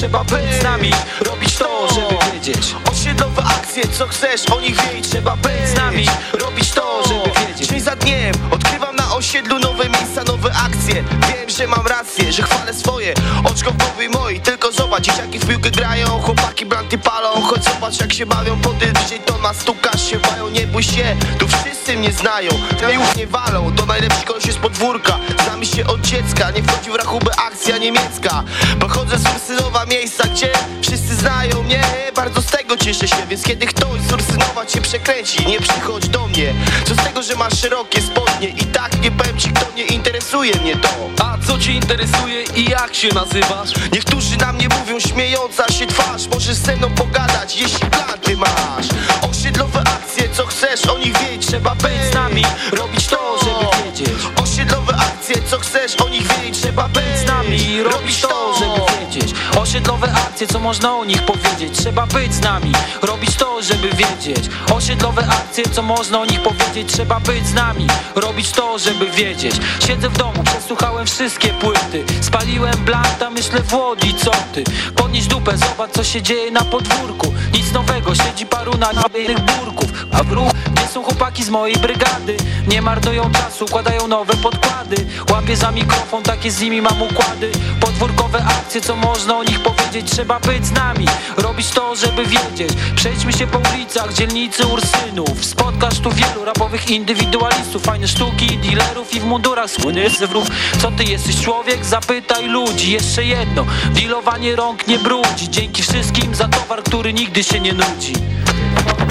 Trzeba być z nami, robić to, żeby wiedzieć. Osiedlowe akcje, co chcesz, o nich wiedzieć Trzeba być z nami, robić to, żeby wiedzieć. Dzień za dniem, odkrywam na osiedlu nowe miejsca, nowe akcje. Wiem, że mam rację, że chwalę swoje. Oczko w głowie moi, tylko zobacz Dzieciaki w piłkę grają, chłopaki blanty palą. Chodź zobacz jak się bawią, po DJ to na stukasz się bają Nie bój się, tu wszyscy mnie znają. Już nie walą, to najlepszy koleś jest podwórka się od dziecka, nie wchodzi w rachubę akcja niemiecka. Pochodzę z Ursynowa, miejsca, gdzie wszyscy znają mnie. Bardzo z tego cieszę się, więc kiedy ktoś z Ursynowa cię przekręci Nie przychodź do mnie, co z tego, że masz szerokie spodnie? I tak nie powiem ci, kto nie interesuje mnie to. A co cię interesuje i jak się nazywasz? Niektórzy na mnie mówią, śmiejąca się twarz. Możesz ze mną pogadać, jeśli planty masz. Osiedlowe akcje, co chcesz o nich wiedzieć Trzeba być z nami, robić to, żeby wiedzieć Akcje, co chcesz o nich wiedzieć Trzeba być z nami, robić to, żeby Osiedlowe akcje, co można o nich powiedzieć? Trzeba być z nami, robić to, żeby wiedzieć. Osiedlowe akcje, co można o nich powiedzieć? Trzeba być z nami, robić to, żeby wiedzieć. Siedzę w domu, przesłuchałem wszystkie płyty. Spaliłem blanta, myślę w Łodzi, co ty? Podnieś dupę, zobacz co się dzieje na podwórku. Nic nowego, siedzi paru na nabiejnych burków. A w ruch, gdzie są chłopaki z mojej brygady. Nie marnują czasu, układają nowe podkłady. Łapię za mikrofon, takie z nimi mam układy. Podwórkowe akcje, co można o nich powiedzieć Trzeba być z nami, robić to, żeby wiedzieć. Przejdźmy się po ulicach, dzielnicy Ursynów. Spotkasz tu wielu rapowych indywidualistów Fajne sztuki, dealerów i w mundurach słynyscy w ruch Co ty jesteś człowiek? Zapytaj ludzi. Jeszcze jedno, dealowanie rąk nie brudzi. Dzięki wszystkim za towar, który nigdy się nie nudzi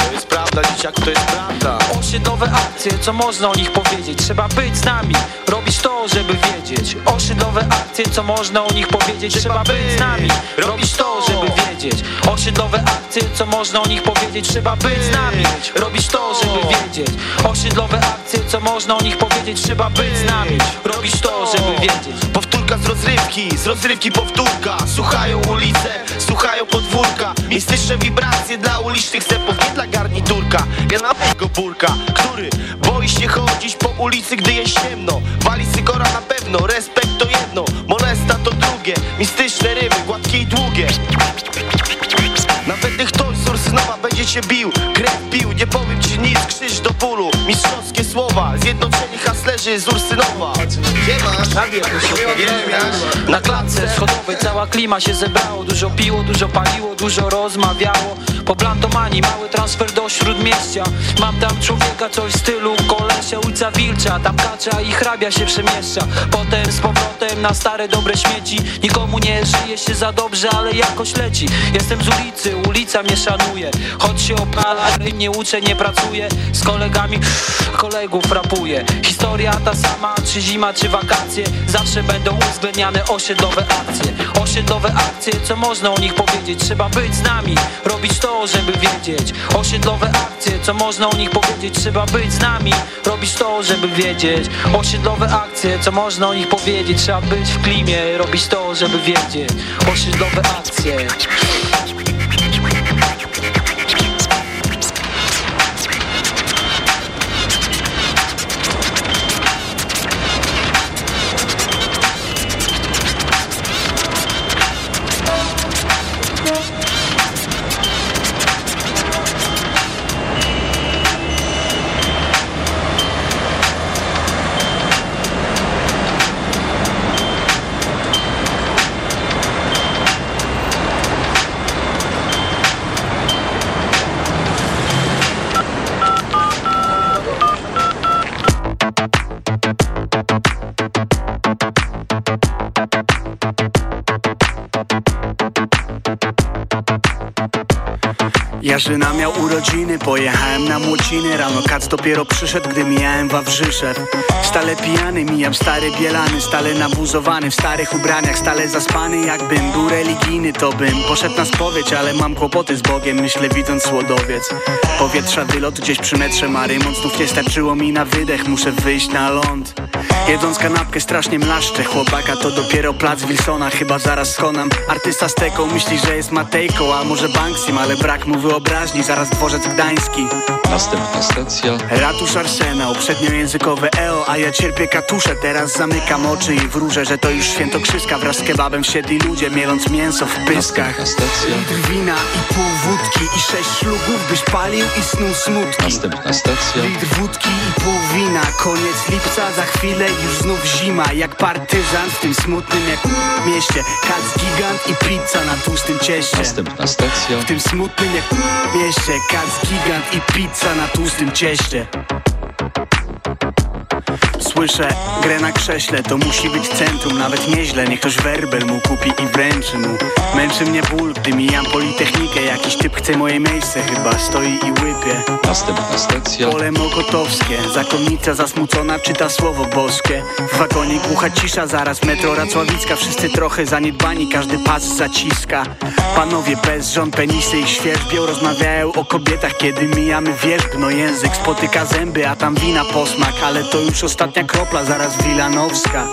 To jest prawda, dzieciak, to jest prawda. Osiedlowe akcje, co można o nich powiedzieć? Trzeba być z nami, robić to, żeby wiedzieć. Osiedlowe akcje, co można o nich powiedzieć? Trzeba być z nami, robić to, żeby wiedzieć. Osiedlowe akcje, co można o nich powiedzieć? Trzeba być z nami, robić to, żeby wiedzieć. Osiedlowe akcje, co można o nich powiedzieć? Trzeba być z nami, robić to, żeby wiedzieć. Powtórka z rozrywki, z rozrywki powtórka. Słuchają ulice, słuchają podwórka. Mistyczne wibracje dla ulicznych stepów Nie dla garniturka, ja na tego burka Który boi się chodzić po ulicy, gdy jest ciemno. Wali sykora na pewno, respekt to jedno. Molesta to drugie, mistyczne rymy, gładkie i długie. Nawet gdy ktoś z Ursynowa będzie cię bił. Krew pił, nie powiem ci nic, krzyż do bólu. Mistrzowskie słowa, zjednoczeni haslerzy z Ursynowa. Na klatce schodowej cała klima się zebrało. Dużo piło, dużo paliło, dużo rozmawiało. Po plantomanii mały transfer do śródmieścia. Mam tam człowieka coś w stylu kolesia ulica Wilcza. Tam kacza i hrabia się przemieszcza. Potem z powrotem na stare dobre śmieci. Nikomu nie żyje się za dobrze, ale jakoś leci. Jestem z ulicy, ulica mnie szanuje Choć się opala, nie uczę, nie pracuję. Z kolegami kolegów rapuję. Historia ta sama, czy zima, czy wakacje. Zawsze będą uwzględniane osiedlowe akcje. Osiedlowe akcje, co można o nich powiedzieć? Trzeba być z nami, robić to, żeby wiedzieć. Osiedlowe akcje, co można o nich powiedzieć? Trzeba być z nami, robić to, żeby wiedzieć. Osiedlowe akcje, co można o nich powiedzieć? Trzeba być w klimie, robić to, żeby wiedzieć. Osiedlowe akcje Jarzyna miał urodziny, pojechałem na młociny Rano kac dopiero przyszedł, gdy mijałem Wawrzyszek Stale pijany, mijam stary bielany Stale nabuzowany, w starych ubraniach Stale zaspany, jakbym był religijny To bym poszedł na spowiedź, ale mam kłopoty z Bogiem Myślę widząc słodowiec. Powietrza wylot gdzieś przy metrze Marymont Znów nie starczyło mi na wydech, muszę wyjść na ląd Jedząc kanapkę strasznie mlaszczę. Chłopaka to dopiero plac Wilsona Chyba zaraz skonam Artysta z teką myśli, że jest Matejką A może Banksym, ale brak mu wyobraźni Zaraz dworzec gdański. Następna stacja. Ratusz Arsenał, przedniojęzykowe EO A ja cierpię katusze, teraz zamykam oczy I wróżę, że to już świętokrzyska Wraz z kebabem wsiedli ludzie, mieląc mięso w pyskach. Litr wina i pół wódki I sześć szlugów, byś palił i snuł smutki. Następna stacja. Litr wódki i pół wina Koniec lipca, za chwilę już znów zima. Jak partyzant w tym smutnym jak mieście. Kac gigant i pizza na tłustym cieście. Następna stacja. W tym smutnym jak mieście. Kac gigant i pizza na tłustym cieście Słyszę grę na krześle, to musi być centrum. Nawet nieźle, niech ktoś werbel mu kupi i wręczy mu. Męczy mnie ból, gdy mijam politechnikę. Jakiś typ chce moje miejsce chyba, stoi i łypie. Następna stacja Pole Mokotowskie, zakonnica zasmucona czyta słowo boskie. W wagonie głucha cisza, zaraz metro Racławicka. Wszyscy trochę zaniedbani, każdy pas zaciska. Panowie bez żon, penisy i świerzbią Rozmawiają o kobietach, kiedy mijamy wierzb No język spotyka zęby, a tam wina posmak. Ale to już ostatnia kropla, zaraz Wilanowska.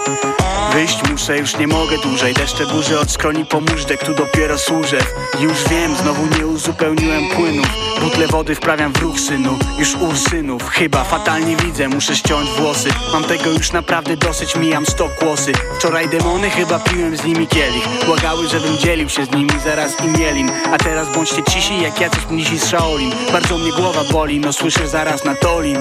Wyjść muszę, już nie mogę dłużej. Deszcze burzy od skroni po móżdżek, tu dopiero służę. Już wiem, znowu nie uzupełniłem płynów. Butle wody wprawiam w ruch synu. Już u synów, chyba fatalnie widzę Muszę ściąć włosy. Mam tego już naprawdę dosyć, mijam sto kłosy. Wczoraj demony, chyba piłem z nimi kielich. Błagały, żebym dzielił się z nimi zaraz i mielin. A teraz bądźcie cisi jak jacyś mnisi z Shaolin. Bardzo mnie głowa boli, no słyszę zaraz na Tolin.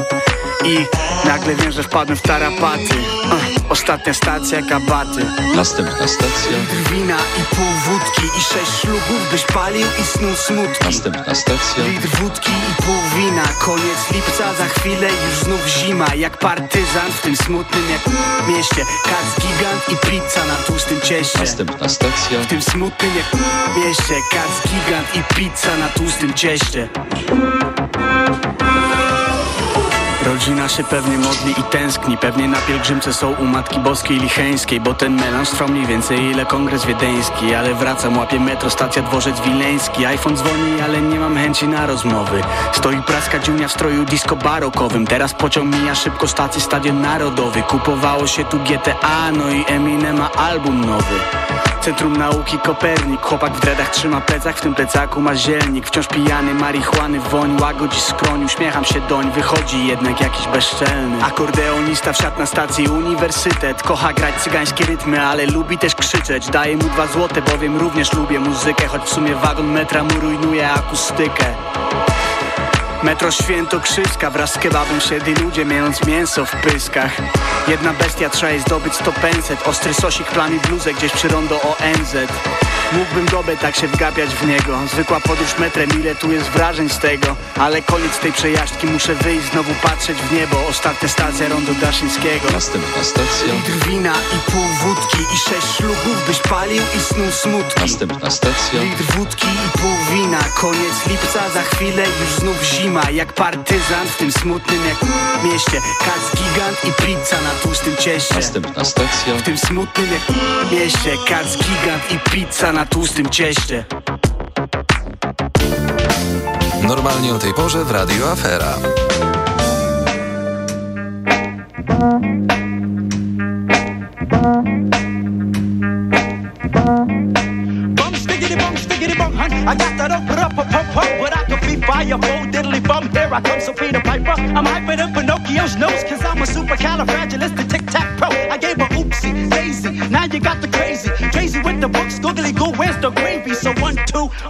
I nagle wiem, że wpadłem w tarapaty uh, Ostatnia stacja, kabaty Następna stacja. Wina i pół wódki i sześć ślubów Byś palił i snuł smutki. Następna stacja. Litr wódki i pół wina Koniec lipca, za chwilę już znów zima. Jak partyzant w tym smutnym jak mieście. Kac gigant i pizza na tłustym cieście. Następna stacja. W tym smutnym jak mieście. Kac gigant i pizza na tłustym cieście Rodzina się pewnie modli i tęskni. Pewnie na pielgrzymce są u Matki Boskiej Licheńskiej Bo ten melanż trwa mniej więcej ile kongres wiedeński. Ale wracam, łapię metro, stacja dworzec wileński. iPhone dzwoni, ale nie mam chęci na rozmowy. Stoi praska dziunia w stroju disco barokowym. Teraz pociąg mija szybko stację Stadion Narodowy. Kupowało się tu GTA, no i Eminem ma album nowy Centrum Nauki Kopernik. Chłopak w dredach trzyma plecak, w tym plecaku ma zielnik. Wciąż pijany, marihuany, woń łagodzi skroń Uśmiecham się doń, wychodzi jednak jakiś bezczelny. Akordeonista wsiadł na stacji Uniwersytet. Kocha grać cygańskie rytmy, ale lubi też krzyczeć. Daję mu dwa złote, bowiem również lubię muzykę Choć w sumie wagon metra mu rujnuje akustykę Metro Świętokrzyska wraz z kebabem siedli ludzie mając mięso w pyskach. Jedna bestia trzeba jej zdobyć sto penset Ostry sosik plami bluzę gdzieś przy rondo ONZ Mógłbym dobę tak się wgapiać w niego. Zwykła podróż metrem, ile tu jest wrażeń z tego? Ale koniec tej przejażdżki, muszę wyjść, znowu patrzeć w niebo. Ostatnia stacja rondo Daszyńskiego. Następna stacja Litr wina i pół wódki i sześć ślubów Byś palił i snuł smutki. Następna stacja Litr wódki i pół wina. Koniec lipca, za chwilę już znów zima. Jak partyzant w tym smutnym jak mieście. Kac gigant i pizza na tłustym cieście. Następna stacja W tym smutnym jak mieście. Kac gigant i pizza na tłustym cieście Normalnie o tej porze w Radio Afera. I got that up up up up up, but I can be fire diddly bum. Here I come, Sophia Piper. I'm hyper than Pinocchio's nose, cause I'm a supercalifragilistic tic tac pro. I gave her oopsie daisy. Now you got the crazy,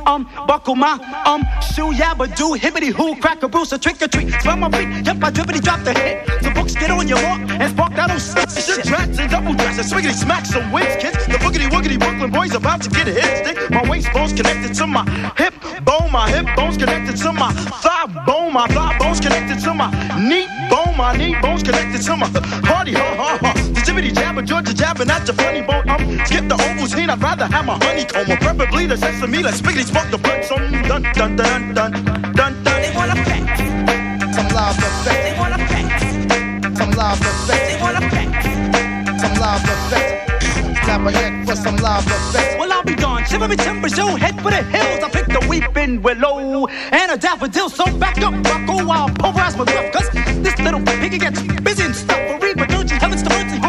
um buckle my um shoe yabba do hibbity hoo crack a bruise a trick or treat. Smell my feet, yep I drippity drop the hit. The books get on your walk and spark that old shit. Shit tracks and double dresses, swiggity smack some wins, kids. The boogity woogity Brooklyn boys about to get a hit stick. My waist bones connected to my hip bone, my hip bones connected to my thigh bone, my thigh bones connected to my knee bone, my knee bones connected to my party ha ha ha. The jibbity jabber, Georgia jabbing at your funny bone. Um, skip the Ovaltine, I'd rather have my honeycomb or preferably the sesame. Let's spiggity spark the blood. Some dun dun dun dun dun dun. They wanna pack, Some live effect, they wanna pack, some live effect, Clap a neck for some live effect. Well, I'll be gone. Shiver me timbers, yo, head for the hills. I picked a weeping willow and a daffodil. So back up, Rocco, while pulverize my breath. Cause this little piggy gets busy and stuff for read. Don't you heavens to mercy,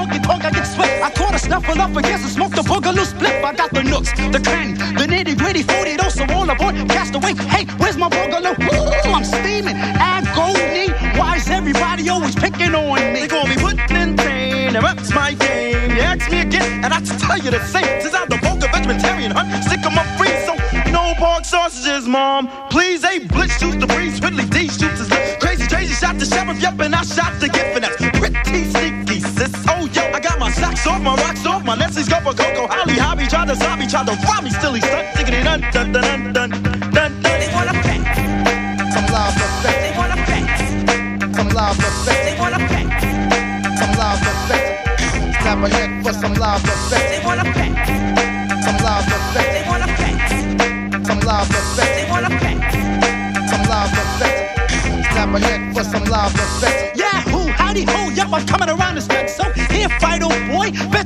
Shuffle up against and smoke the boogaloo split. I got the nooks, the cranny, the nitty gritty, 40 those so all aboard. Cast away. Hey, where's my boogaloo? Ooh, I'm steaming. Agony. Why is everybody always picking on me? They call me putting in pain, and that's my game. Ask me again, and I just tell you the same. Since I'm the vocal vegetarian hunt, of my free, so no pork sausages, mom. Please, a blitz shoots the breeze, Whitley D shoots his lip. Crazy, crazy, shot the sheriff, yep, and I shot the gift, and that's pretty sneaky, sis. Oh, yo, I got my socks off, my rocks off, my Nessie's go for Coco. Holly, hobby, try to zombie, try to rob me, still he stuck, diggity dun dun dun dun dun some love. They wanna pay. Some love respect. They wanna pay. Some love respect. They wanna pay. Some love respect. Snap a neck for some love respect. Yahoo, howdy ho, yep, I'm coming around this bitch. So here, fight, old boy, bitch,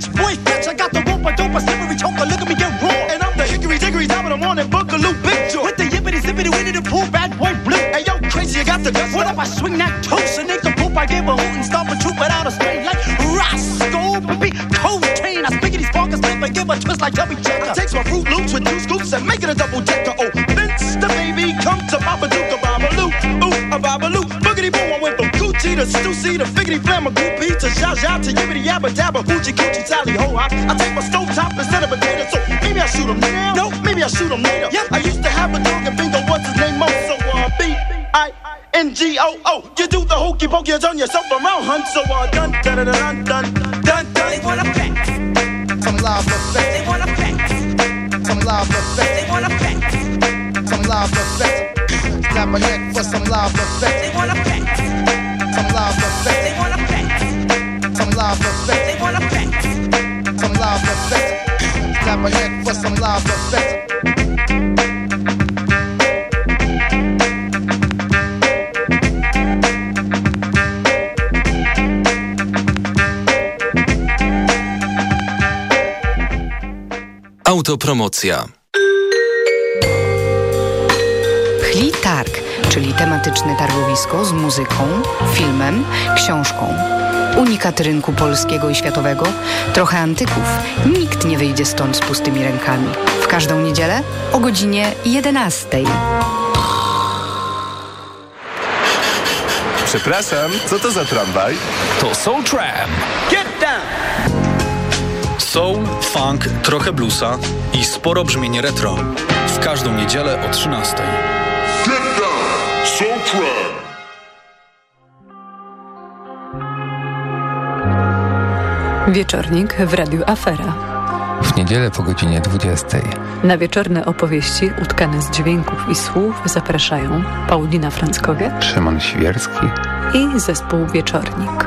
with and make it a double decker. Oh, Vince the baby, come to Babadook, a Babaloo, ooh, a Babaloo. Boogity boom, I went from Coochie to Stussy to Figgity Flam, a Goopy to Zha Zha to Yibbity Yabba Dabba, Hoochie Coochie Tally Ho Hop. I take my stove top instead of a gator, so maybe I shoot him now. No, maybe I shoot him later. Yep. I used to have a dog and bingo, what's his name? Mo, so uh, B I N G O O. You do the hokey pokey, you turn yourself around, hun. So uh, dun dun dun dun dun got my neck for some live effect. They wanna bet. Some live effect. They wanna bet. Some live effect. They wanna bet. Some live effect. Got my neck for some live effect. Autopromocja czyli tematyczne targowisko z muzyką, filmem, książką. Unikat rynku polskiego i światowego, trochę antyków. Nikt nie wyjdzie stąd z pustymi rękami. W każdą niedzielę o godzinie 11. Przepraszam, co to za tramwaj? To Soul Tram. Get down! Soul, funk, trochę bluesa i sporo brzmienie retro. W każdą niedzielę o 13. Wieczornik w Radiu Afera. W niedzielę po godzinie 20. Na wieczorne opowieści utkane z dźwięków i słów zapraszają Paulina Franckowiak Szymon Świerski. i zespół Wieczornik.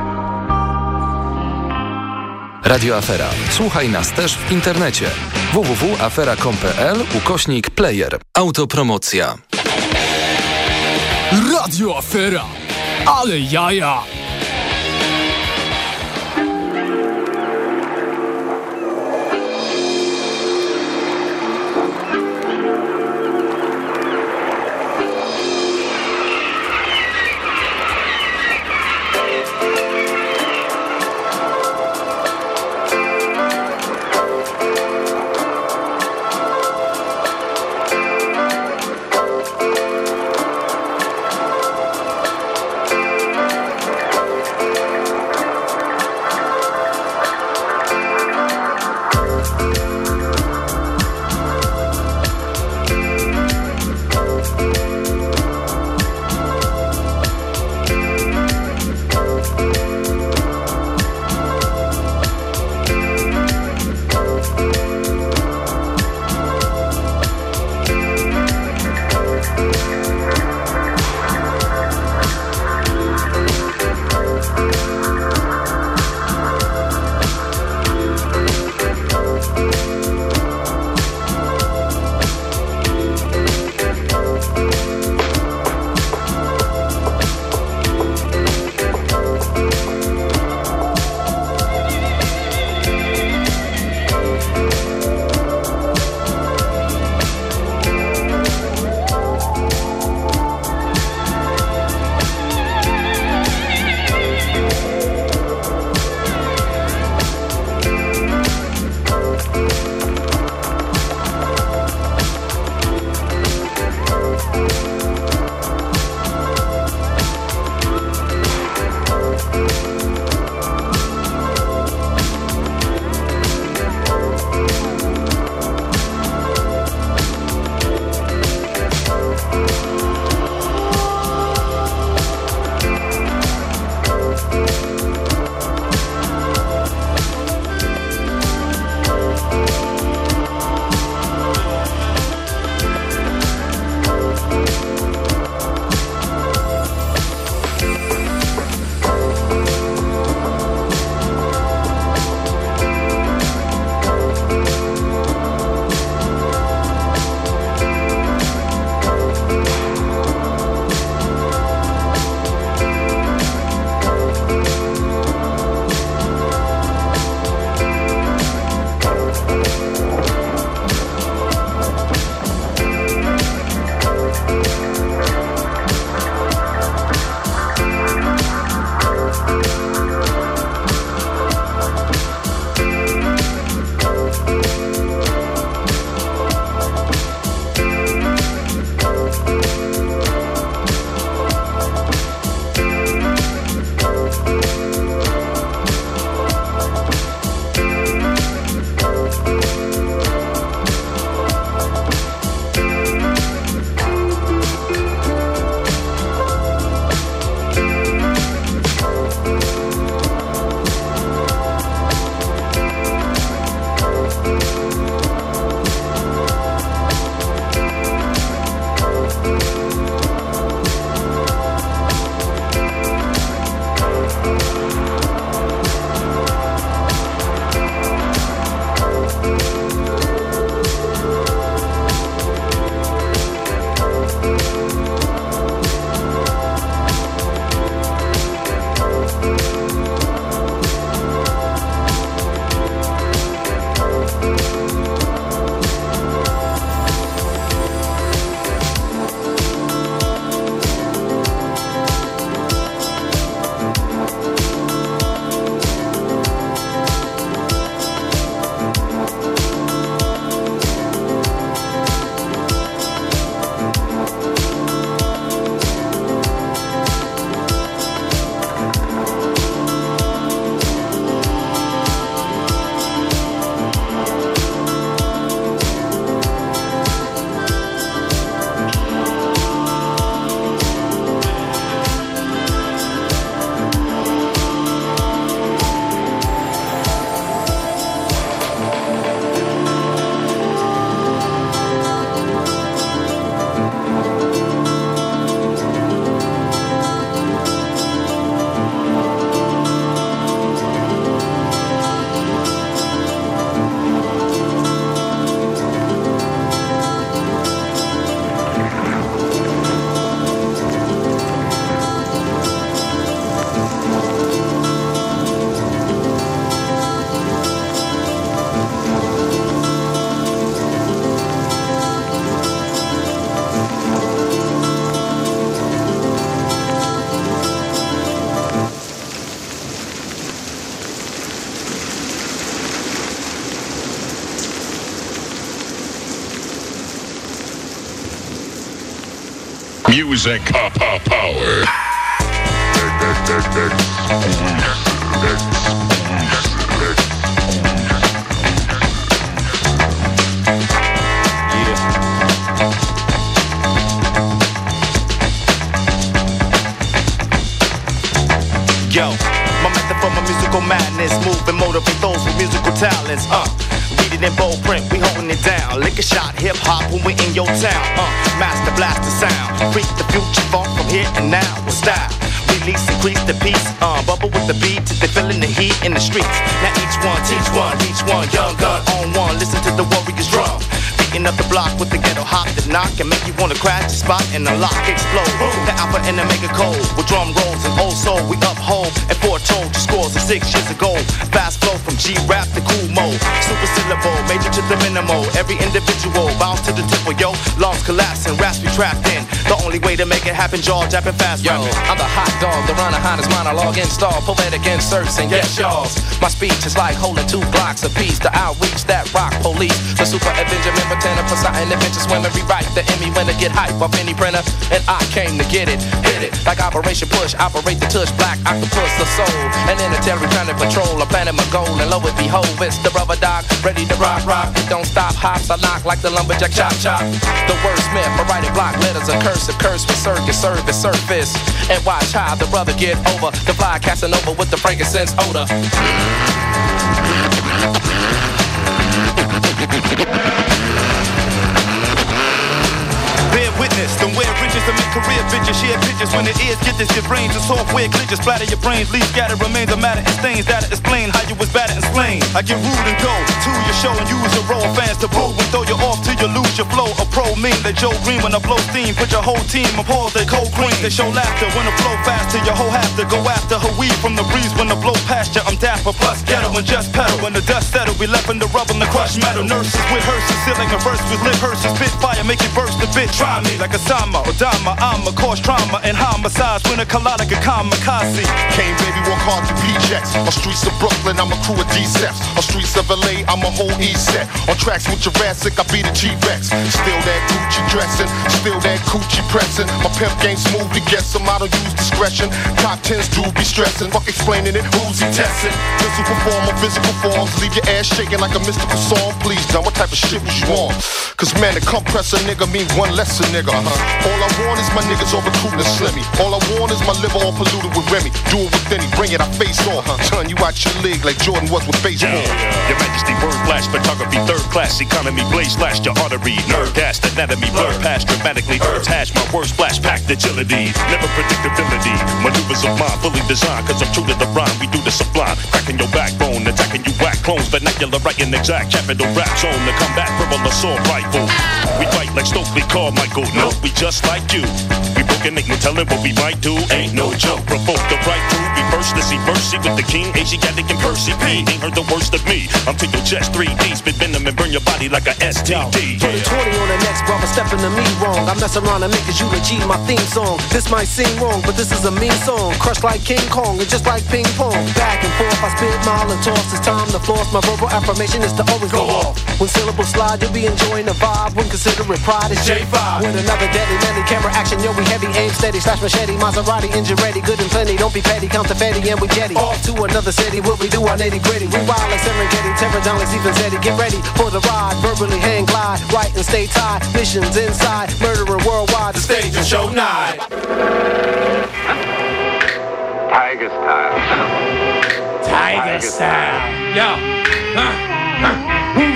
Radio Afera. Słuchaj nas też w internecie. www.afera.com.pl ukośnik player. Autopromocja. Radio Afera. Ale jaja. Music power. Yo, my method for my musical madness, move and motivate those with musical talents. Uh, read it in bold print, we holding it down. Lick a shot, hip hop when we in your town. Uh, master blast the sound, freak the future funk from here and now with style. Release, increase the peace, uh, bubble with the beat they feeling the heat in the streets. Now each one, teach one, each one, young gun on one. Listen to the warriors drum. Beating up the block with the ghetto hop that knock and make you wanna crash the spot and unlock, explode. The alpha and the mega cold with drum rolls and old soul we uphold and foretold your scores of six years ago. Fast flow from G rap to cool mode, super syllable, major to the minimal. Every individual bounce to the tempo, yo. Lungs collapsing, raps be trapped in. The only way to make it happen, jaw japping fast. Yo, rapping. I'm the hot dog, the runner, hottest monologue install, poetic inserts, and yes, y'all. My speech is like holding two blocks apiece. The outreach that rock police, the super Avenger, member tenor, Poseidon, adventure swimmer, rewrite the Emmy winner, get hype off any printer, and I came to get it, hit it like Operation Push, operate the tush, black octopus, the soul, and interstellar planet patrol, a planet my goal, and lo it behold, it's the rubber dog, ready to rock, rock. It don't stop, hops, I knock like the lumberjack, chop, chop. The wordsmith, I write it block letters, a curse, a curse for circus, service, surface, and watch how the brother get over, the fly casting over with the frankincense odor. Witness, don't wear riches to make career bitches. Share pictures when it is. Get this, your brains and software glitches. Splatter your brains, leave scatter remains of matter and stains. That explain how you was battered and slain. I get rude and go to your show and use your role. Fans to boo and throw you off till you lose your flow. A pro mean that Joe Green when I blow steam. Put your whole team on pause, they cold cream. They show laughter when I flow faster. Your whole have to go after her weed from the breeze when I blow past you. I'm dapper plus ghetto and just pedal. When the dust settle, we left in the rubble and the crushed metal. Nurses with hearses, sealing a verse with lit hearses. Spit fire, make it burst a bit. Try me like a Sama or Dama. I'm a cause trauma and homicides when a like a kamikaze. Came baby, walk hard to PJs. On streets of Brooklyn, I'm a crew of D-Steps. On streets of LA, I'm a whole East set. On tracks with Jurassic, I be the G-Rex. Still that Gucci dressing, still that Coochie pressing. My pimp game smooth to get some, I don't use discretion. Top tens do be stressing, fuck explaining it, who's he testing? Physical perform on physical forms, leave your ass shaking like a mystical song. Please, now what type of shit was you on? Cause man, to compress a nigga mean one less a nigga. Uh-huh. All I want is my niggas all recruiting to slimmy. All I want is my liver all polluted with Remy. Do it with any, bring it, I face on. Turn you out your league like Jordan was with baseball. Your Majesty, word flash, photography, third class. Economy, blaze slash your artery, nerve gas, anatomy, blur past. Dramatically, herbs hash, my words flash, packed agility, never predictability, maneuvers of mine fully designed, cause I'm true to the rhyme, we do the sublime, cracking your backbone, attacking you whack clones, vernacular writing exact, capital rap zone, the combat, verbal assault rifle. We fight like Stokely Carmichael, no, we just like you. Ain't no telling what we might do, ain't no joke, provoke the right crew, we first to see mercy with the king, Asiatic and Percy P, ain't heard the worst of me, I'm to your chest 3D, spit venom and burn your body like a STD. 2020 on the next brother stepping to me wrong. I mess around and make his eulogy my theme song. This might seem wrong, but this is a mean song. Crushed like King Kong and just like ping pong. Back and forth, I spit mile and toss. It's time to floss. My verbal affirmation is to always go off. When syllables slide, you'll be enjoying the vibe. When considering pride is J5. With another deadly, deadly camera action, yo, we heavy, aim steady, slash machete, Maserati, engine ready, good and plenty. Don't be petty, count the fatty, and we jetty. Off to another city, what we do, our nitty gritty. We wild like Serengeti, terror down like Stephen Zeddy. Get ready for the ride, verbally hang glide, right and stay tied. Missions inside, murdering worldwide. The stage is show nine. Tiger style. Tiger style. Yo.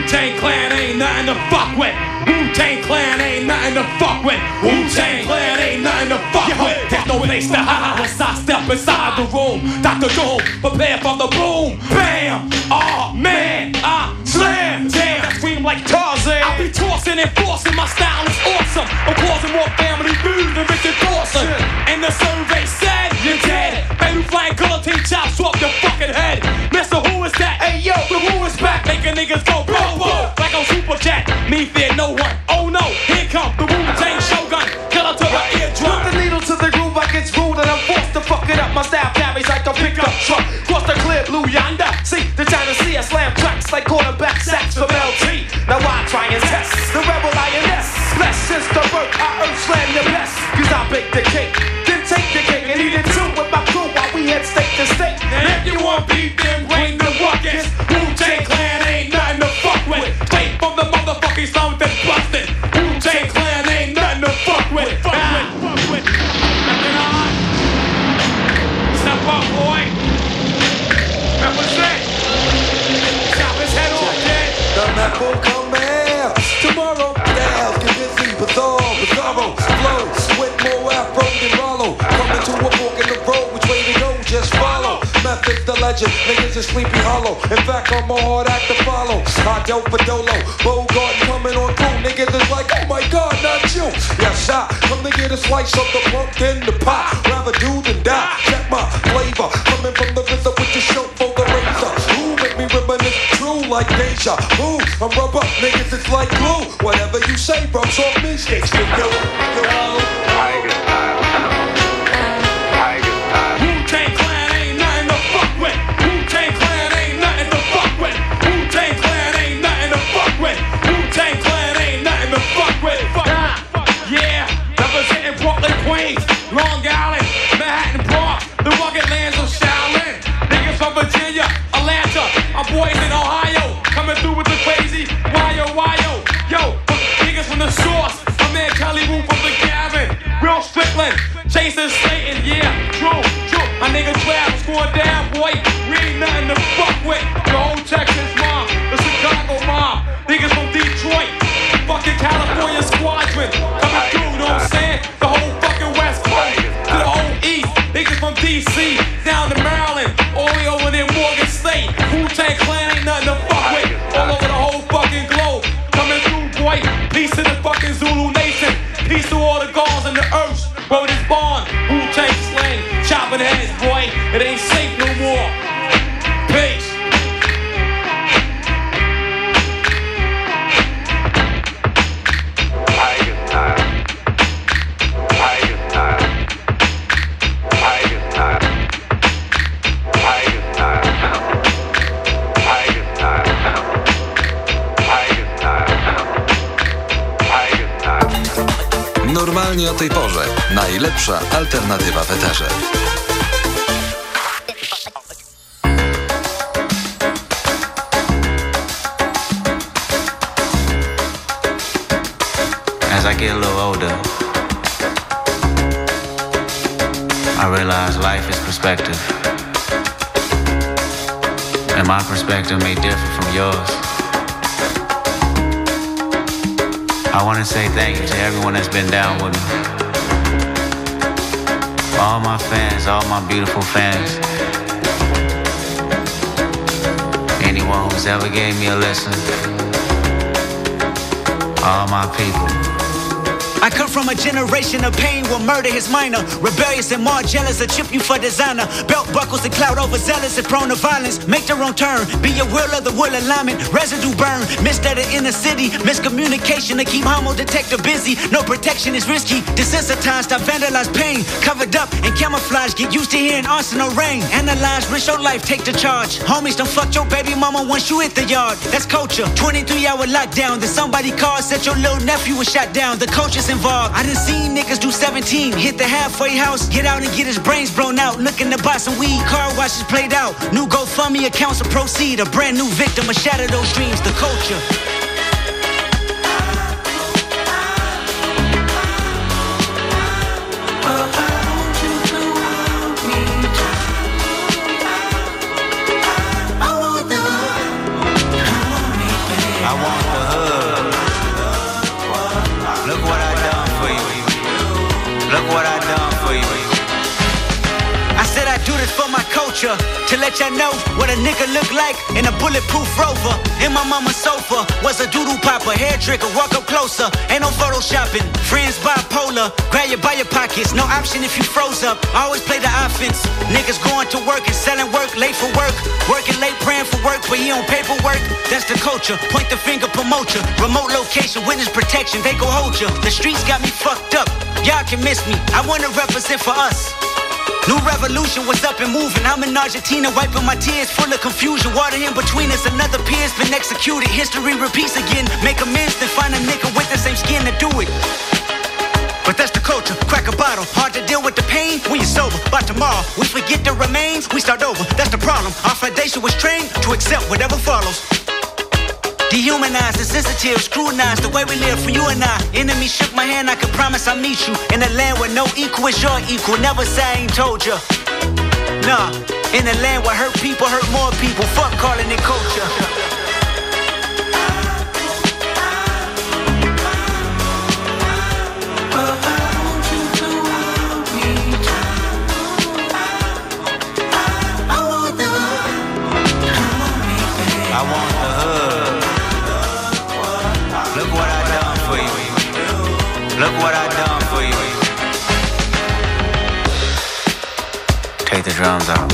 Wu-Tang Clan ain't nothing to fuck with. Wu-Tang Clan ain't nothing to fuck with. Wu-Tang Clan ain't nothing to fuck with. There's no place to hide once I step inside the room. Dr. Doom, prepare for the boom. Bam! Oh man, I slam. Damn, I scream like Tarzan. I be tossing and forcing. My style is awesome. I'm causing more family food than Richard Dawson. And the survey said you're dead. Baby flying guillotine chops off your fucking head. Mister, who? Hey yo, the who is back, making niggas go whoa whoa. Like on Super Chat, me fear no one. Oh no, here come the Wu Tang Shogun, killer to the eardrum. Put the needle to the groove, I get screwed and I'm forced to fuck it up. My style carries like a pickup truck. Cross the clear blue yonder, see the China Sea. I slam tracks like quarterback sacks from LT. Now I try and test the rebel lioness. Less since the birth, I earn slam the best. Cause I bake the cake, then take the cake and eat it too with my crew while we head state to state. And if you want beef, then legend. Niggas is sleepy hollow. In fact, I'm a hard act to follow. I dealt for Dolo. Bogart coming on through. Niggas is like, oh my god, not you. Yeah, shot. Come to get a slice of the pumpkin, the pot. Rather do than die. Check my flavor. Coming from the RZA with your show for the razor. Who make me reminisce true like deja vu? I'm rubber. Niggas is like glue. Whatever you say, bro, off me. Sticks to you. Tiger style. Nothing to Najlepsza alternatywa w eterze. As I get a little older, I realize life is perspective. And my perspective may differ from yours. I want to say thank you to everyone that's been down with me. All my fans, all my beautiful fans. Anyone who's ever gave me a listen. All my people. I come from a generation of pain where murder is minor. Rebellious and more jealous, a chip you for designer. Belt buckles and cloud overzealous and prone to violence. Make their own turn, be your will of the will alignment. Residue burn, missed at the inner city. Miscommunication to keep homo detector busy. No protection is risky. Desensitized, I vandalize pain. Covered up and camouflage, get used to hearing arsenal rain. Analyze, risk your life, take the charge. Homies, don't fuck your baby mama once you hit the yard. That's culture. 23 hour lockdown. Then somebody called, said your little nephew was shot down. The culture's involved. I done seen niggas do 17, hit the halfway house, get out and get his brains blown out. Looking to buy some weed, car washes played out. New GoFundMe accounts to proceed. A brand new victim, a shatter those dreams. The culture. To let y'all know what a nigga look like in a bulletproof rover. In my mama's sofa was a doodle popper, hair trigger, walk up closer. Ain't no photoshopping. Friends bipolar, grab you by your pockets. No option if you froze up. Always play the offense. Niggas going to work and selling work, late for work. Working late, praying for work, but he on paperwork. That's the culture. Point the finger, promote you. Remote location, witness protection, they go hold you. The streets got me fucked up. Y'all can miss me. I wanna represent for us. New revolution was up and moving. I'm in Argentina, wiping my tears, full of confusion. Water in between us, another peer's been executed. History repeats again. Make amends, then find a nigga with the same skin to do it. But that's the culture, crack a bottle. Hard to deal with the pain when you're sober. By tomorrow, we forget the remains, we start over. That's the problem. Our foundation was trained to accept whatever follows. Dehumanized, insensitive, scrutinized the way we live for you and I. Enemy shook my hand, I could promise I'll meet you in a land where no equal is your equal. Never say I ain't told ya. Nah, in a land where hurt people hurt more people. Fuck calling it culture. The drums out.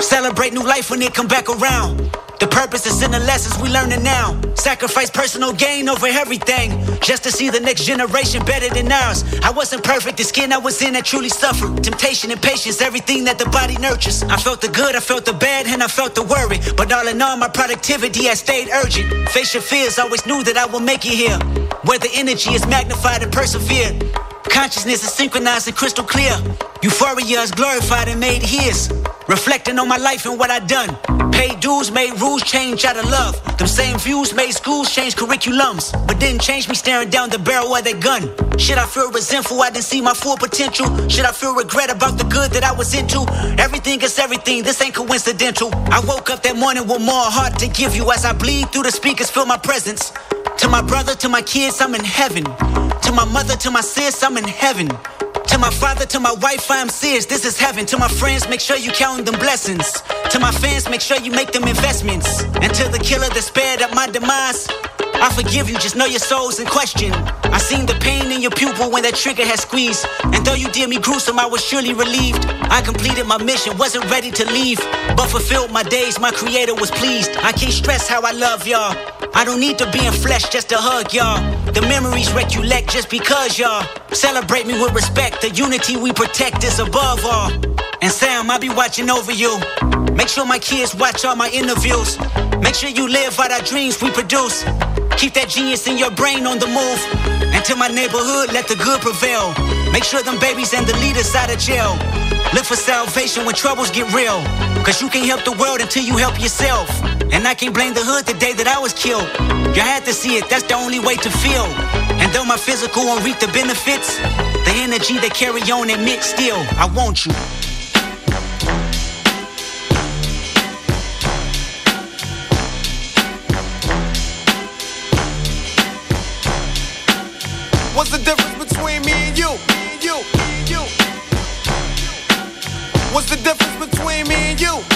Celebrate new life when it come back around. The purpose is in the lessons we learning now. Sacrifice personal gain over everything. Just to see the next generation better than ours. I wasn't perfect, the skin I was in, I truly suffered. Temptation and patience, everything that the body nurtures. I felt the good, I felt the bad, and I felt the worry. But all in all, my productivity has stayed urgent. Face your fears, always knew that I would make it here. Where the energy is magnified and persevered. Consciousness is synchronized and crystal clear. Euphoria is glorified and made his. Reflecting on my life and what I done. Paid dues, made rules change out of love. Them same views made schools change curriculums. But didn't change me staring down the barrel of that gun. Should I feel resentful I didn't see my full potential? Should I feel regret about the good that I was into? Everything is everything, this ain't coincidental. I woke up that morning with more heart to give you as I bleed through the speakers, feel my presence. To my brother, to my kids, I'm in heaven. To my mother, to my sis, I'm in heaven. To my father, to my wife, I am serious. This is heaven. To my friends, make sure you count them blessings. To my fans, make sure you make them investments. And to the killer that spared up my demise, I forgive you, just know your soul's in question. I seen the pain in your pupil when that trigger had squeezed. And though you did me gruesome, I was surely relieved. I completed my mission, wasn't ready to leave. But fulfilled my days, my creator was pleased. I can't stress how I love y'all. I don't need to be in flesh just to hug y'all. The memories recollect just because y'all. Celebrate me with respect, the unity we protect is above all. And Sam, I'll be watching over you. Make sure my kids watch all my interviews. Make sure you live out our dreams we produce. Keep that genius in your brain on the move. And to my neighborhood, let the good prevail. Make sure them babies and the leaders out of jail. Look for salvation when troubles get real. Cause you can't help the world until you help yourself. And I can't blame the hood the day that I was killed. You had to see it, that's the only way to feel. And though my physical won't reap the benefits, the energy they carry on admit still, I want you. The difference between me and you? Me and you. What's the difference between me and you?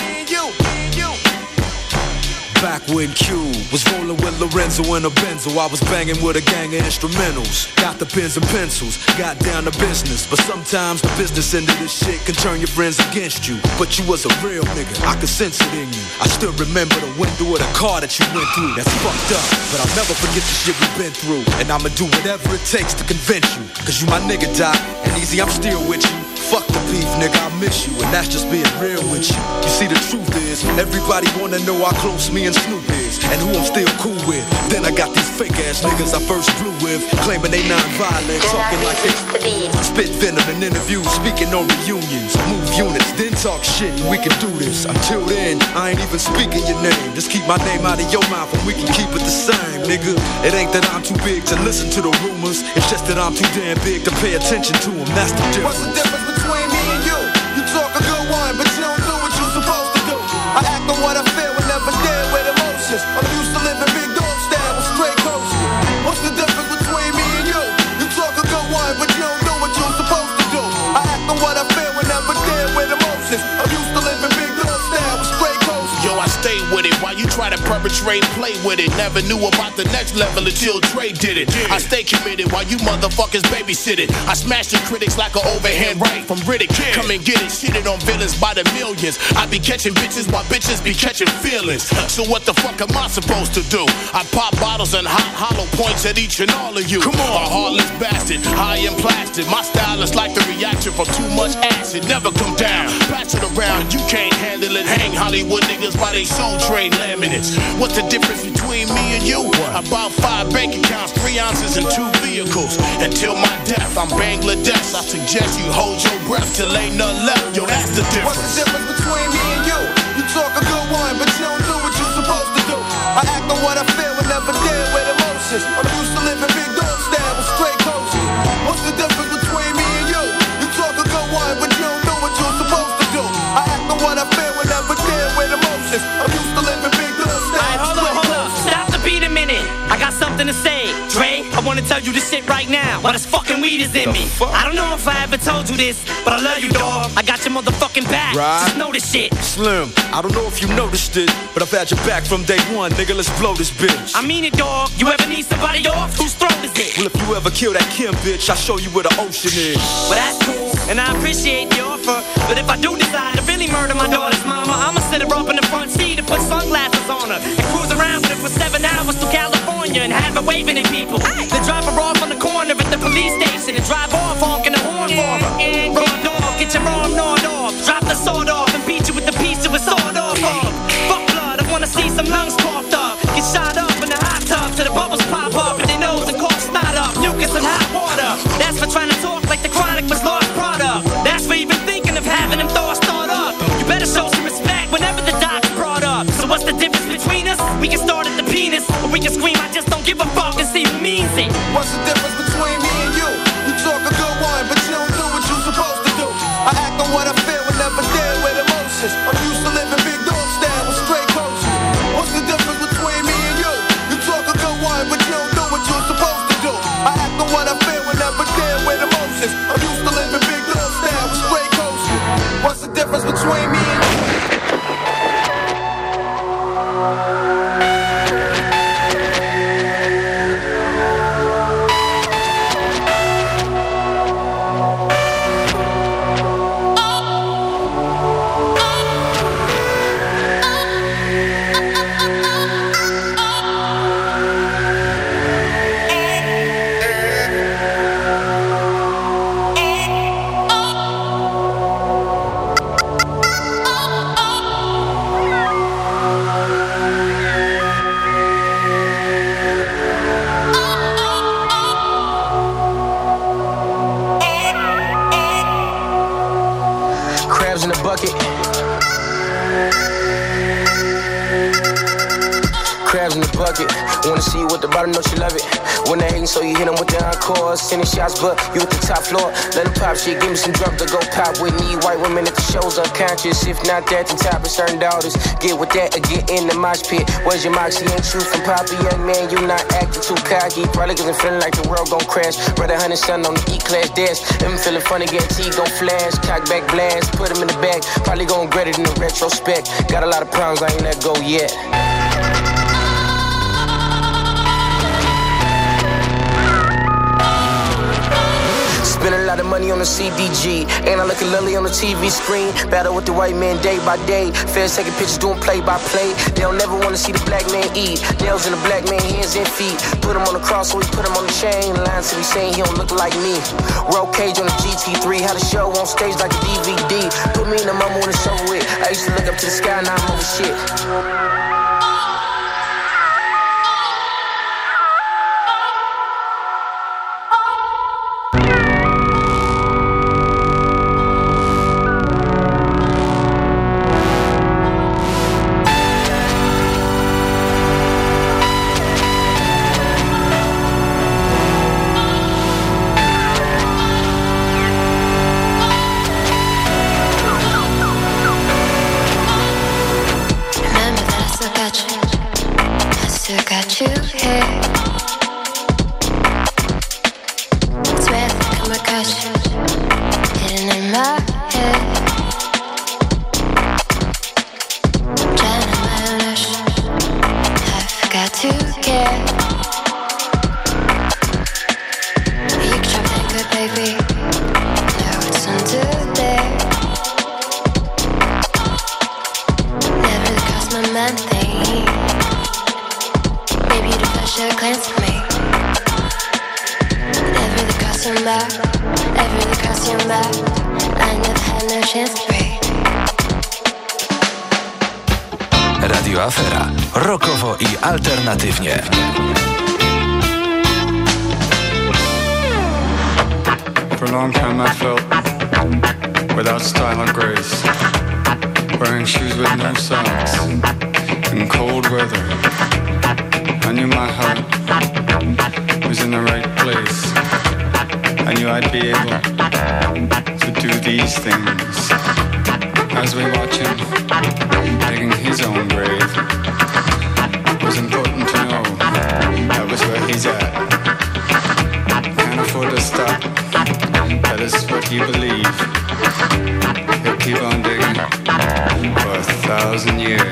Back when Q was rolling with Lorenzo in a Benzo, I was banging with a gang of instrumentals. Got the pens and pencils, got down to business. But sometimes the business end of this shit can turn your friends against you. But you was a real nigga, I could sense it in you. I still remember the window of the car that you went through. That's fucked up, but I'll never forget the shit we've been through. And I'ma do whatever it takes to convince you. Cause you my nigga, Doc, and easy, I'm still with you. Fuck the beef, nigga, I miss you, and that's just being real with you. You see, the truth is, everybody wanna know how close me and Snoop is, and who I'm still cool with. Then I got these fake ass niggas I first blew with, claiming they non-violent, talking like they spit venom in interviews, speaking on reunions, move units, then talk shit. We can do this. Until then, I ain't even speaking your name. Just keep my name out of your mouth, and we can keep it the same, nigga. It ain't that I'm too big to listen to the rumors. It's just that I'm too damn big to pay attention to them. That's the difference. What's the difference perpetrate, play with it. Never knew about the next level until Dre did it. I stay committed while you motherfuckers babysit it. I smash the critics like an overhand right from Riddick. Come and get it, shitted on villains by the millions. I be catching bitches while bitches be catching feelings. So what the fuck am I supposed to do? I pop bottles and hot hollow points at each and all of you. Come on, a heartless bastard, high and plastic. My style is like the reaction from too much acid. Never come down, pass it around. You can't handle it. Hang Hollywood niggas by they soul train laminates. What's the difference between me and you? About five bank accounts, three ounces, and two vehicles. Until my death, I'm Bangladesh. I suggest you hold your breath till ain't none left. Yo, that's the difference. What's the difference between me and you? You talk a good one, but you don't do what you're supposed to do. I act on what I feel and never deal with emotions. I'm tell you this shit right now. Why this fucking weed is in me. I don't know if I ever told you this, but I love you, dog. I got your motherfucking back. Right. Just know this shit. Slim, I don't know if you noticed it, but I've had your back from day one, nigga. Let's blow this bitch. I mean it, dog. You ever need somebody off? Whose throat is it? Well, if you ever kill that Kim bitch, I'll show you where the ocean is. Well, that's cool, and I appreciate the offer. But if I do decide to really murder my daughter's mama, I'ma sit her up in the front seat and put sunglasses on her California and have her waving at people. Then drop her off on the corner at the police station and drive off honking the horn for her. Raw dog, get your arm gnawed off. Drop the sword off who means it. What's the difference between me and you? You talk a good one, but you don't do what you're supposed to do. I act on what I feel and never deal with emotions. I'm used to living big dog style with straight coaches. What's the difference between me and you? You talk a good one, but you don't do what you're supposed to do. I act on what I feel and never deal with emotions. I'm used to living big dog style with straight coaches. What's the shots, but you at the top floor. Let pop shit, give me some drum to go pop with me. White women at the shows unconscious. If not that, then top of certain daughters. Get with that or get in the mosh pit. Where's your moxie? Ain't true from Poppy, young man. You not acting too cocky. Probably cause I'm feeling like the world gon' crash. Brother Hunter son on the E class desk. Them feeling funny, guarantee gon' flash. Cock back blast, put him in the back. Probably gon' regret it in the retrospect. Got a lot of problems, I ain't let go yet. Money on the CDG. And I look at Lily on the TV screen. Battle with the white man day by day. Fans taking pictures, doing play by play. They don't never wanna see the black man eat. Nails in the black man hands and feet. Put him on the cross, so we put him on the chain. Lines to be saying he don't look like me. Roll cage on the GT3. Had a show on stage like a DVD. Put me in the mama when it's over with. I used to look up to the sky, now I'm over shit. Keep on digging for a thousand years.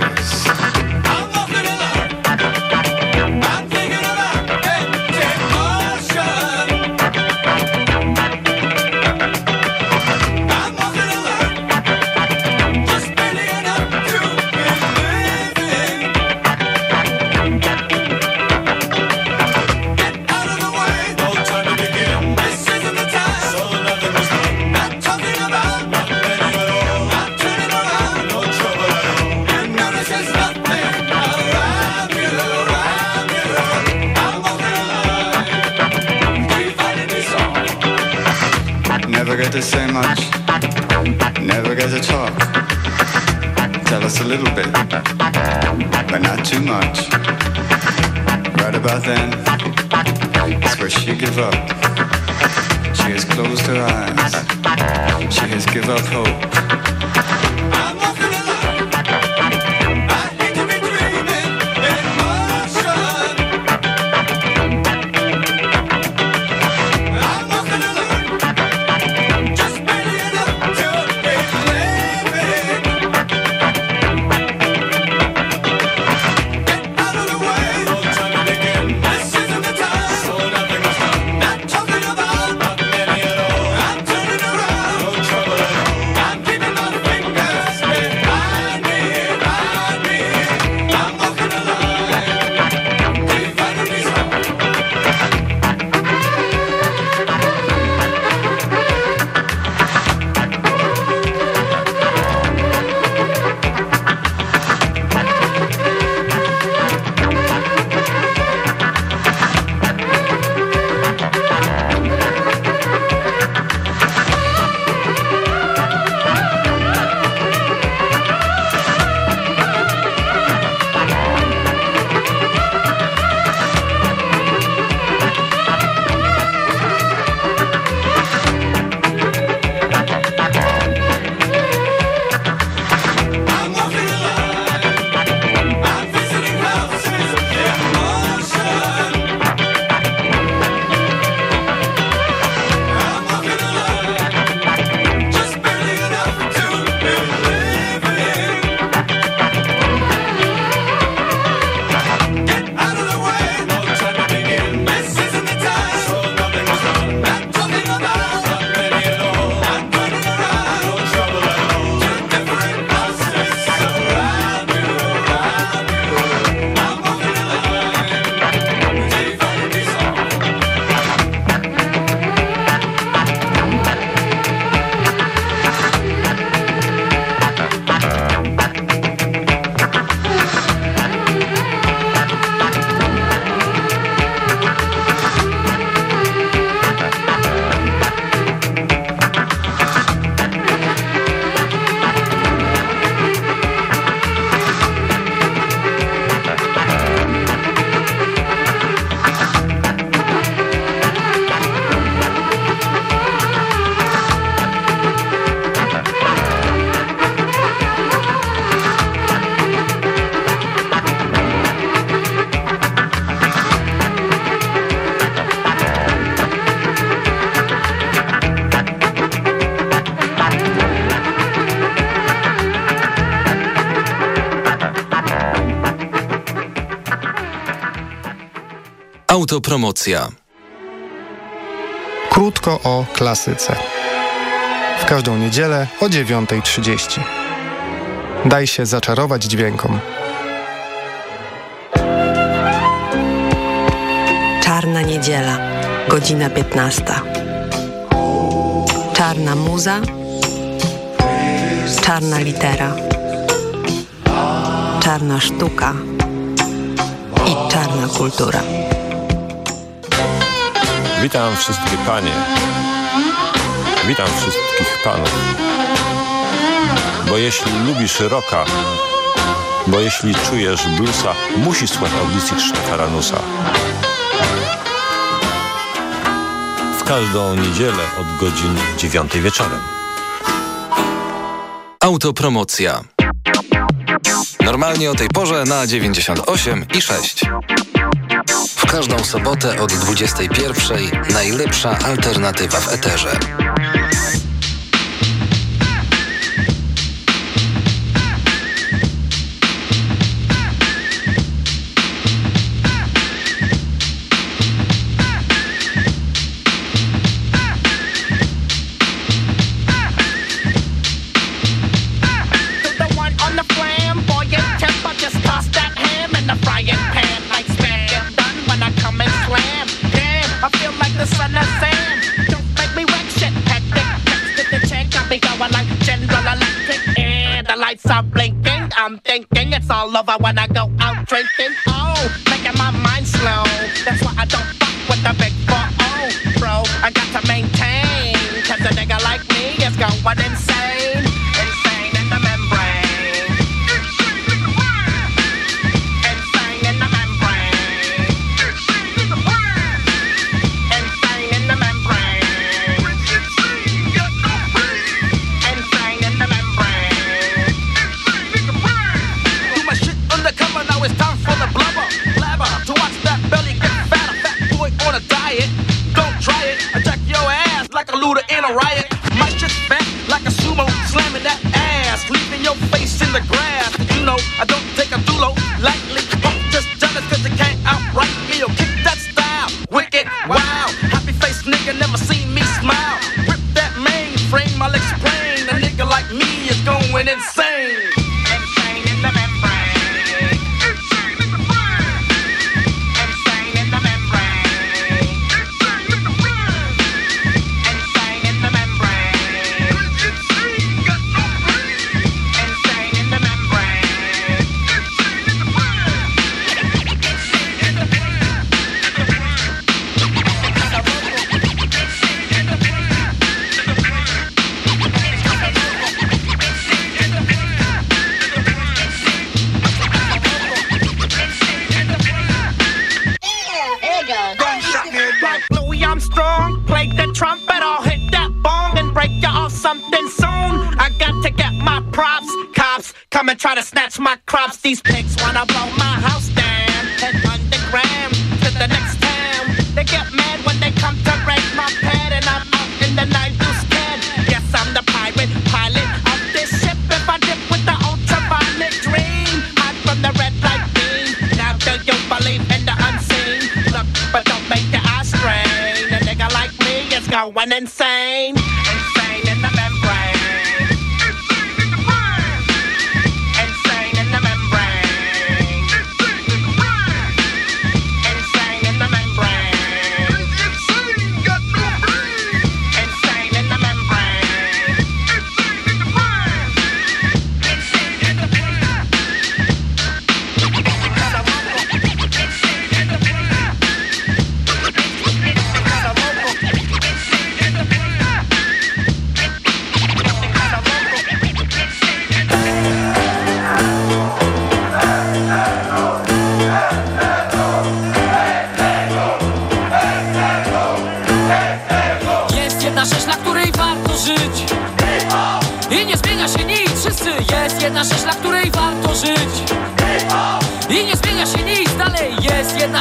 Autopromocja. Krótko o klasyce. W każdą niedzielę o 9.30. Daj się zaczarować dźwiękom. Czarna niedziela, godzina 15. Czarna muza, czarna litera, czarna sztuka i czarna kultura. Witam wszystkie panie. Witam wszystkich panów. Bo jeśli lubisz rocka, bo jeśli czujesz bluesa, musisz słuchać audycji Krzysztofa Ranusa. W każdą niedzielę od godzin 9 wieczorem. Autopromocja. Normalnie o tej porze na 98 i 6. Każdą sobotę od 21. Najlepsza alternatywa w eterze. Thinking it's all over when I go out drinking. Oh, making my mind slow. That's why I don't fuck with the big 4 Oh, bro, I got to maintain. Cause a nigga like me is going insane. Going insane.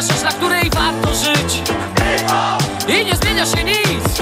Jest jedna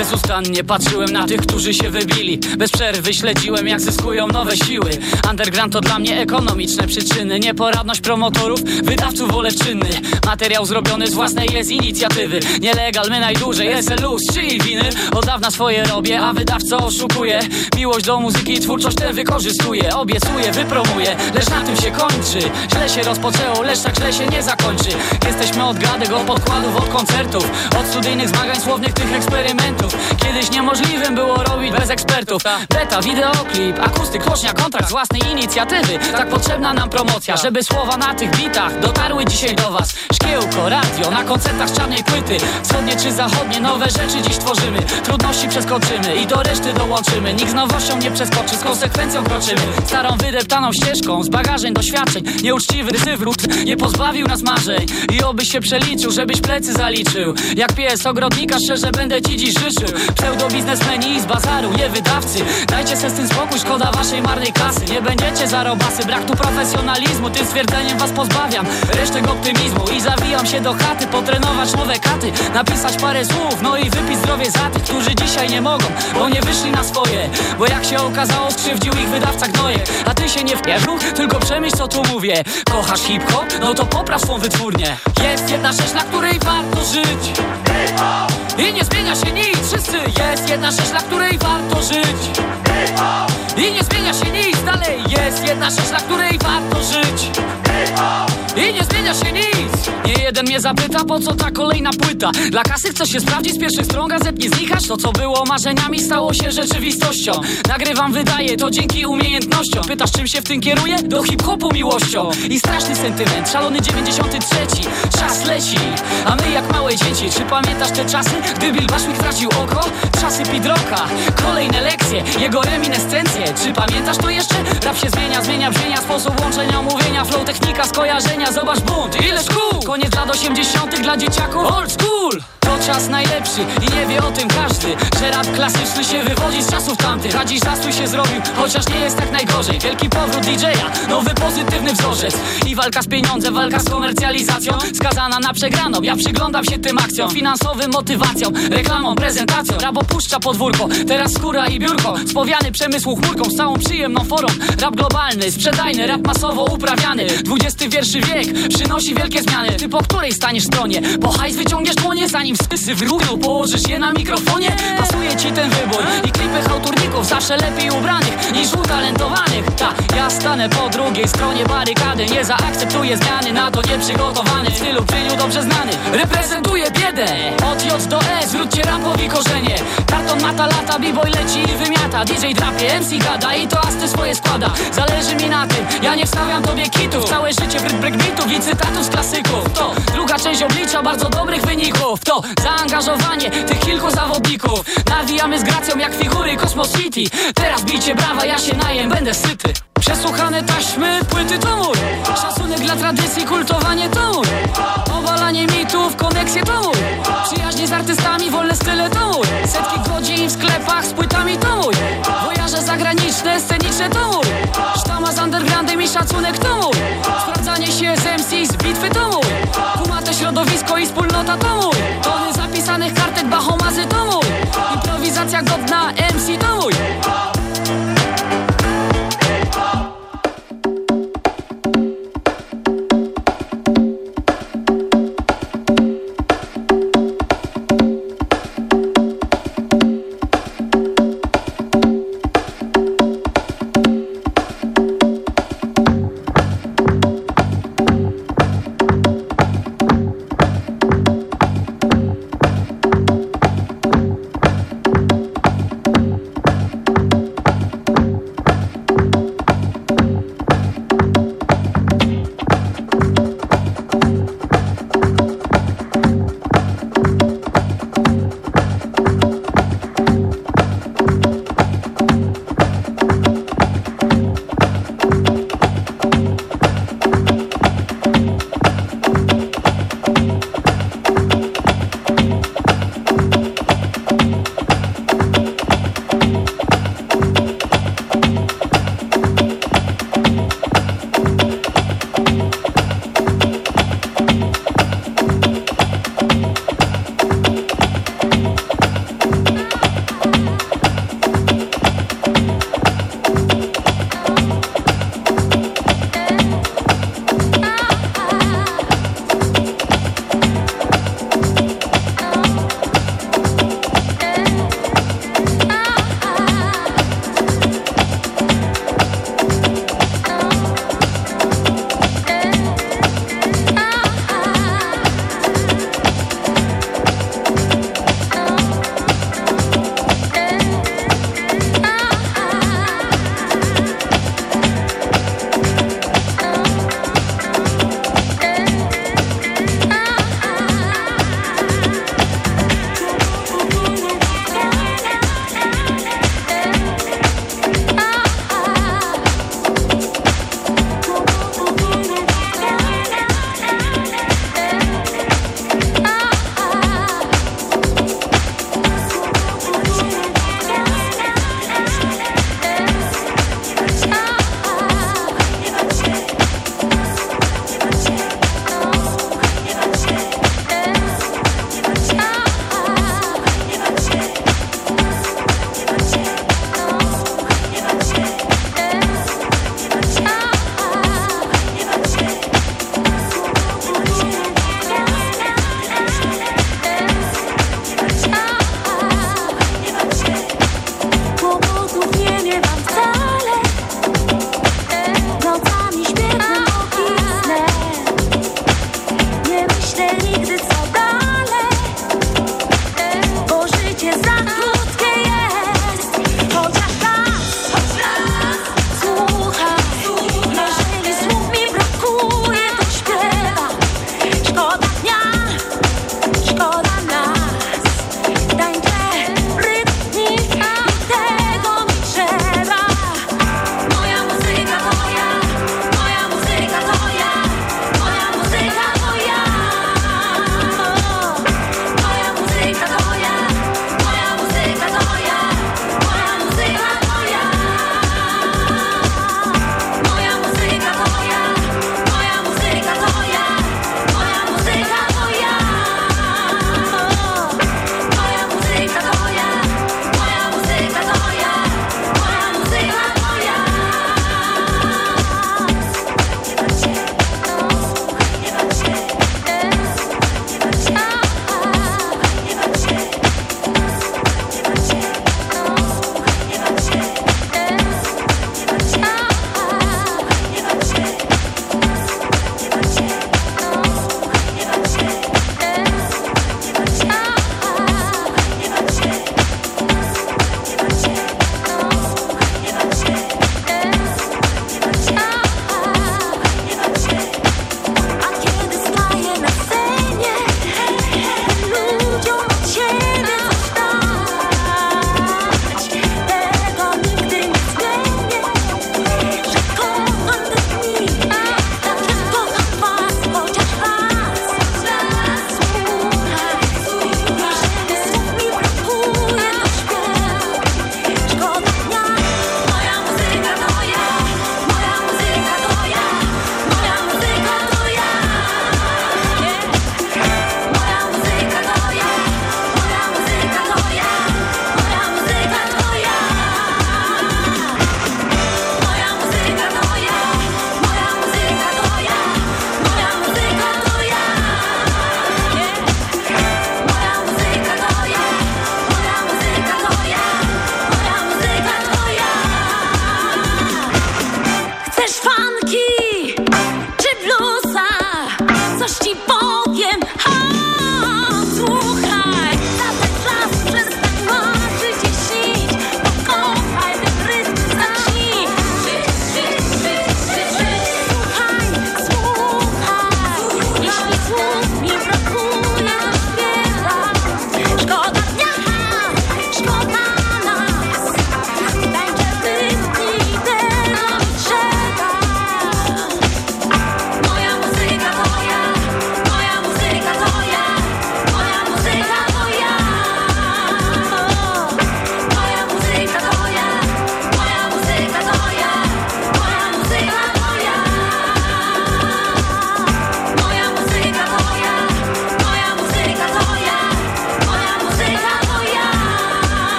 Bezustannie patrzyłem na tych, którzy się wybili. Bez przerwy śledziłem, jak zyskują nowe siły. Underground to dla mnie ekonomiczne przyczyny. Nieporadność promotorów, wydawców wolę czynny Materiał zrobiony z własnej jest inicjatywy. Nielegal, my najdłużej, SLU, z czyjej winy. Od dawna swoje robię, a wydawca oszukuje. Miłość do muzyki i twórczość tę wykorzystuje. Obiecuję, wypromuję, lecz na tym się kończy. Źle się rozpoczęło, lecz tak źle się nie zakończy. Jesteśmy od gadek, od podkładów, od koncertów Od studyjnych zmagań słownych, tych eksperymentów Kiedyś niemożliwym było robić bez ekspertów. Beta, wideoklip, akustyk, tłocznia, kontrakt z własnej inicjatywy. Tak potrzebna nam promocja, żeby słowa na tych bitach Dotarły dzisiaj do was. Szkiełko, radio, na koncertach czarnej płyty. Wschodnie czy zachodnie, nowe rzeczy dziś tworzymy. Trudności przeskoczymy i do reszty dołączymy. Nikt z nowością nie przeskoczy, z konsekwencją kroczymy. Starą wydeptaną ścieżką, z bagażeń doświadczeń. Nieuczciwy wywrót nie pozbawił nas marzeń. I obyś się przeliczył, żebyś plecy zaliczył. Jak pies ogrodnika, szczerze będę ci dziś życzył życzył Pseudobiznesmeni z bazaru, nie wydawcy. Dajcie se z tym spokój, szkoda waszej marnej kasy Nie będziecie zarobasy, brak tu profesjonalizmu. Tym stwierdzeniem was pozbawiam resztek optymizmu. I zawijam się do chaty, potrenować nowe katy Napisać parę słów, no i wypić zdrowie za tych Którzy dzisiaj nie mogą, bo nie wyszli na swoje. Bo jak się okazało, skrzywdził ich wydawca gnojek A ty się nie wpierzuch, tylko przemyśl co tu mówię. Kochasz hip-hop? No to popraw swą wytwórnię. Jest jedna rzecz, na której warto żyć. I nie zmienia się nic, wszyscy Jest jedna rzecz, na której warto żyć. I nie zmienia się nic, dalej Jest jedna rzecz, na której warto żyć i nie zmienia się nic. Nie jeden mnie zapyta, po co ta kolejna płyta? Dla kasy chcesz się sprawdzić z pierwszych stron gazet Nie znikasz, to co było marzeniami stało się rzeczywistością. Nagrywam, wydaje, to dzięki umiejętnościom. Pytasz czym się w tym kieruję? Do hip-hopu miłością. I straszny sentyment, szalony 93 Czas leci, a my jak małe dzieci Czy pamiętasz te czasy, gdy Bill Bashwick tracił oko? Czasy Pidroka, kolejne lekcje Jego reminiscencje, czy pamiętasz to jeszcze? Rap się zmienia, zmienia brzmienia Sposób łączenia, mówienia, flow, technika, skojarzenia Zobacz bunt, ile szkół. Koniec lat 80 dla dzieciaków Old school. To czas najlepszy i nie wie o tym każdy. Że rap klasyczny się wywodzi z czasów tamtych. A dziś zastój się zrobił, chociaż nie jest tak najgorzej. Wielki powrót DJ-a, nowy pozytywny wzorzec. I walka z pieniądzem, walka z komercjalizacją. Skazana na przegraną, ja przyglądam się tym akcjom. Finansowym motywacją, reklamą, prezentacją Rap opuszcza podwórko, teraz skóra i biurko. Spowiany przemysłu chmurką z całą przyjemną forą Rap globalny, sprzedajny, rap masowo uprawiany. XXI przynosi wielkie zmiany. Ty po której staniesz stronie? Po hajs wyciągniesz dłonie, zanim skysy w Położysz je na mikrofonie? Pasuje ci ten wybór I klipy hałturników zawsze lepiej ubranych Niż utalentowanych. Ta, ja stanę po drugiej stronie barykady Nie zaakceptuję zmiany, na to nieprzygotowany W stylu Pryniu dobrze znany. Reprezentuję biedę. Od J do E, zwróćcie rapowi korzenie. Karton mata lata, b-boy leci i wymiata. DJ drapie, MC gada i to asty swoje składa. Zależy mi na tym, ja nie wstawiam tobie kitów Całe życie w breakbeatów i cytatów z klasyków. To druga część oblicza bardzo dobrych wyników. To zaangażowanie tych kilku zawodników. Nawijamy z gracją jak figury Cosmos City. Teraz bijcie brawa, ja się najem, będę syty. Przesłuchane taśmy, płyty to mój Szacunek dla tradycji, kultowanie to mój Obalanie mitów, koneksje to mój Przyjaźnie z artystami, wolne style to mój Setki godzin w sklepach z płytami to mój zagraniczne, sceniczne to mój Sztama z undergroundem i szacunek to mój wspólnota to mój. Tony zapisanych kartek, bahomazy to mój. Improwizacja godna MC to mój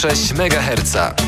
106 MHz.